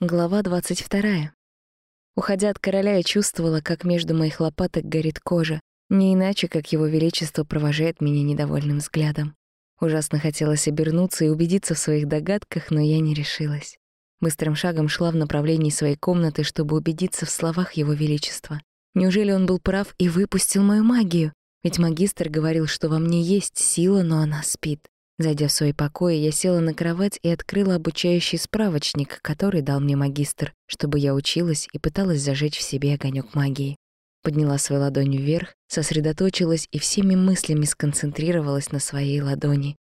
Глава 22. Уходя от короля, я чувствовала, как между моих лопаток горит кожа, не иначе, как его величество провожает меня недовольным взглядом. Ужасно хотелось обернуться и убедиться в своих догадках, но я не решилась. Быстрым шагом шла в направлении своей комнаты, чтобы убедиться в словах его величества. Неужели он был прав и выпустил мою магию? Ведь магистр говорил, что во мне есть сила, но она спит. Зайдя в свои покои, я села на кровать и открыла обучающий справочник, который дал мне магистр, чтобы я училась и пыталась зажечь в себе огонек магии. Подняла свою ладонь вверх, сосредоточилась и всеми мыслями сконцентрировалась на своей ладони.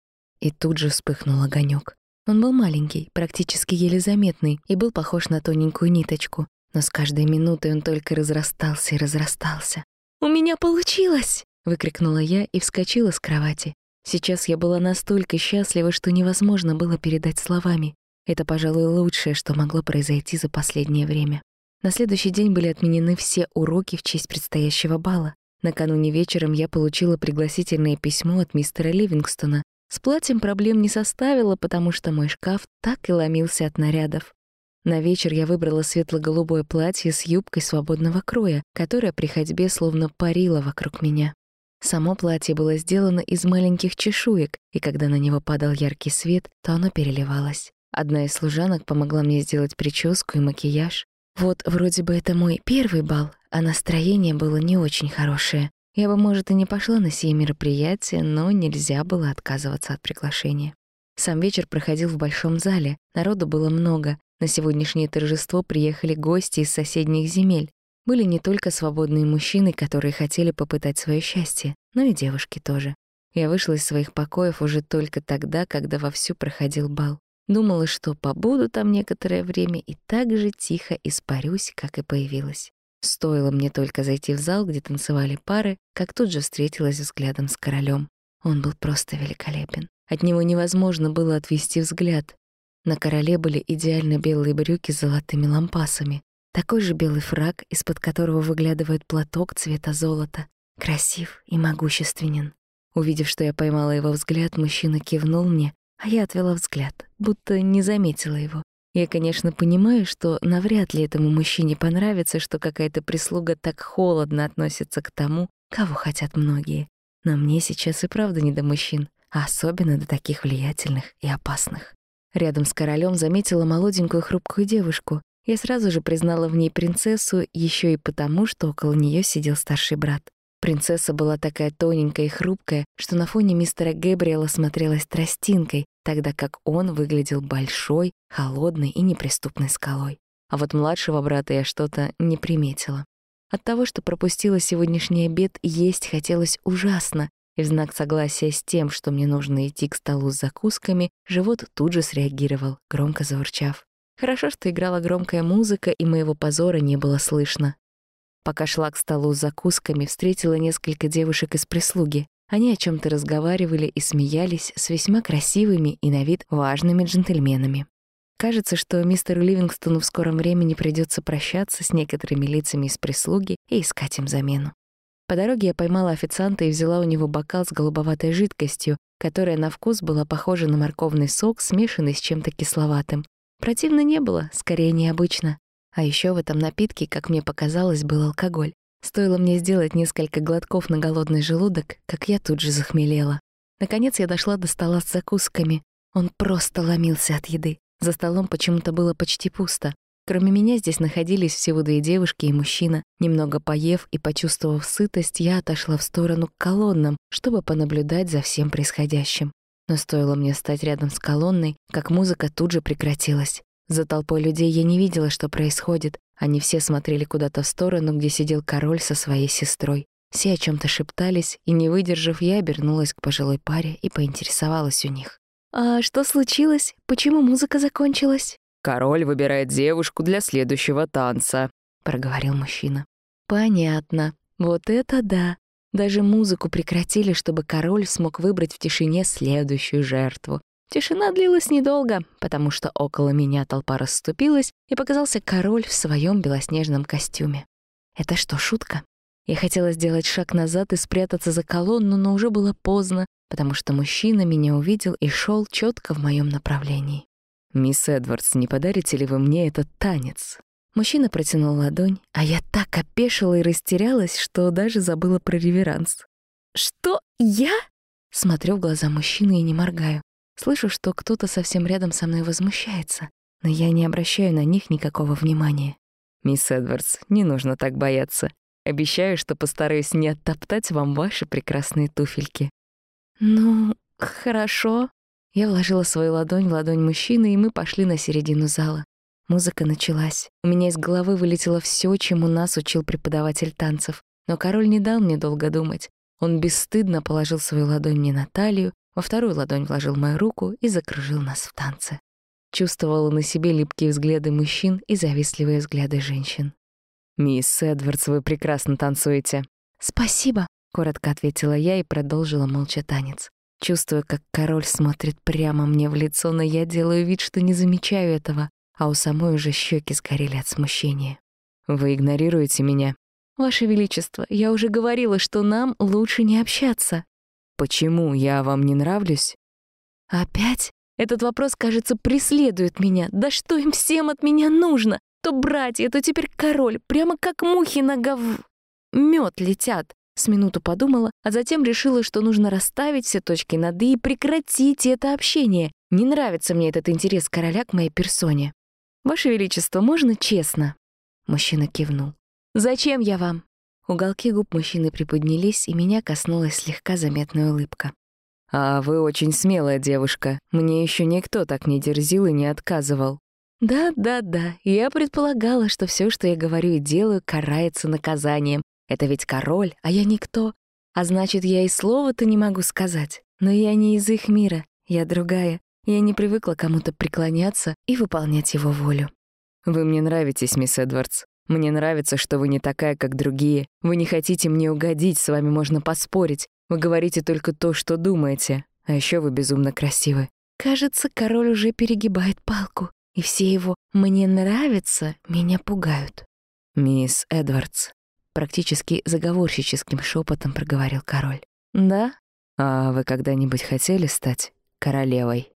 И тут же вспыхнул огонек. Он был маленький, практически еле заметный, и был похож на тоненькую ниточку, но с каждой минутой он только разрастался и разрастался. «У меня получилось!» — выкрикнула я и вскочила с кровати. Сейчас я была настолько счастлива, что невозможно было передать словами. Это, пожалуй, лучшее, что могло произойти за последнее время. На следующий день были отменены все уроки в честь предстоящего бала. Накануне вечером я получила пригласительное письмо от мистера Ливингстона. С платьем проблем не составило, потому что мой шкаф так и ломился от нарядов. На вечер я выбрала светло-голубое платье с юбкой свободного кроя, которая при ходьбе словно парила вокруг меня. Само платье было сделано из маленьких чешуек, и когда на него падал яркий свет, то оно переливалось. Одна из служанок помогла мне сделать прическу и макияж. Вот вроде бы это мой первый бал, а настроение было не очень хорошее. Я бы, может, и не пошла на сие мероприятие, но нельзя было отказываться от приглашения. Сам вечер проходил в большом зале, народу было много. На сегодняшнее торжество приехали гости из соседних земель, были не только свободные мужчины, которые хотели попытать свое счастье, но и девушки тоже. Я вышла из своих покоев уже только тогда, когда вовсю проходил бал. Думала, что побуду там некоторое время и так же тихо испарюсь, как и появилась. Стоило мне только зайти в зал, где танцевали пары, как тут же встретилась взглядом с королем. Он был просто великолепен. От него невозможно было отвести взгляд. На короле были идеально белые брюки с золотыми лампасами, такой же белый фраг, из-под которого выглядывает платок цвета золота. Красив и могущественен. Увидев, что я поймала его взгляд, мужчина кивнул мне, а я отвела взгляд, будто не заметила его. Я, конечно, понимаю, что навряд ли этому мужчине понравится, что какая-то прислуга так холодно относится к тому, кого хотят многие. Но мне сейчас и правда не до мужчин, а особенно до таких влиятельных и опасных. Рядом с королем заметила молоденькую хрупкую девушку, я сразу же признала в ней принцессу еще и потому, что около нее сидел старший брат. Принцесса была такая тоненькая и хрупкая, что на фоне мистера Гэбриэла смотрелась тростинкой, тогда как он выглядел большой, холодной и неприступной скалой. А вот младшего брата я что-то не приметила. От того, что пропустила сегодняшний обед, есть хотелось ужасно, и в знак согласия с тем, что мне нужно идти к столу с закусками, живот тут же среагировал, громко заурчав. Хорошо, что играла громкая музыка, и моего позора не было слышно. Пока шла к столу с закусками, встретила несколько девушек из прислуги. Они о чем то разговаривали и смеялись с весьма красивыми и на вид важными джентльменами. Кажется, что мистеру Ливингстону в скором времени придется прощаться с некоторыми лицами из прислуги и искать им замену. По дороге я поймала официанта и взяла у него бокал с голубоватой жидкостью, которая на вкус была похожа на морковный сок, смешанный с чем-то кисловатым. Противно не было, скорее необычно. А еще в этом напитке, как мне показалось, был алкоголь. Стоило мне сделать несколько глотков на голодный желудок, как я тут же захмелела. Наконец я дошла до стола с закусками. Он просто ломился от еды. За столом почему-то было почти пусто. Кроме меня здесь находились всего две девушки и мужчина. Немного поев и почувствовав сытость, я отошла в сторону к колоннам, чтобы понаблюдать за всем происходящим. Но стоило мне стать рядом с колонной, как музыка тут же прекратилась. За толпой людей я не видела, что происходит. Они все смотрели куда-то в сторону, где сидел король со своей сестрой. Все о чем то шептались, и, не выдержав, я обернулась к пожилой паре и поинтересовалась у них. «А что случилось? Почему музыка закончилась?» «Король выбирает девушку для следующего танца», — проговорил мужчина. «Понятно. Вот это да. Даже музыку прекратили, чтобы король смог выбрать в тишине следующую жертву. Тишина длилась недолго, потому что около меня толпа расступилась, и показался король в своем белоснежном костюме. Это что, шутка? Я хотела сделать шаг назад и спрятаться за колонну, но уже было поздно, потому что мужчина меня увидел и шел четко в моем направлении. «Мисс Эдвардс, не подарите ли вы мне этот танец?» Мужчина протянул ладонь, а я так опешила и растерялась, что даже забыла про реверанс. «Что? Я?» Смотрю в глаза мужчины и не моргаю. Слышу, что кто-то совсем рядом со мной возмущается, но я не обращаю на них никакого внимания. «Мисс Эдвардс, не нужно так бояться. Обещаю, что постараюсь не оттоптать вам ваши прекрасные туфельки». «Ну, хорошо». Я вложила свою ладонь в ладонь мужчины, и мы пошли на середину зала. Музыка началась. У меня из головы вылетело все, чему нас учил преподаватель танцев. Но король не дал мне долго думать. Он бесстыдно положил свою ладонь мне на талию, во вторую ладонь вложил мою руку и закружил нас в танце. Чувствовала на себе липкие взгляды мужчин и завистливые взгляды женщин. «Мисс Эдвардс, вы прекрасно танцуете». «Спасибо», — коротко ответила я и продолжила молча танец. Чувствую, как король смотрит прямо мне в лицо, но я делаю вид, что не замечаю этого, а у самой уже щеки сгорели от смущения. «Вы игнорируете меня?» «Ваше Величество, я уже говорила, что нам лучше не общаться». «Почему? Я вам не нравлюсь?» «Опять? Этот вопрос, кажется, преследует меня. Да что им всем от меня нужно? То братья, то теперь король, прямо как мухи на гов... мёд летят. С минуту подумала, а затем решила, что нужно расставить все точки над «и» и прекратить это общение. Не нравится мне этот интерес короля к моей персоне. «Ваше Величество, можно честно?» Мужчина кивнул. «Зачем я вам?» Уголки губ мужчины приподнялись, и меня коснулась слегка заметная улыбка. «А вы очень смелая девушка. Мне еще никто так не дерзил и не отказывал». «Да-да-да, я предполагала, что все, что я говорю и делаю, карается наказанием, это ведь король, а я никто. А значит, я и слова-то не могу сказать. Но я не из их мира, я другая. Я не привыкла кому-то преклоняться и выполнять его волю. «Вы мне нравитесь, мисс Эдвардс. Мне нравится, что вы не такая, как другие. Вы не хотите мне угодить, с вами можно поспорить. Вы говорите только то, что думаете. А еще вы безумно красивы». Кажется, король уже перегибает палку, и все его «мне нравится» меня пугают. «Мисс Эдвардс», практически заговорщическим шепотом проговорил король. «Да? А вы когда-нибудь хотели стать королевой?»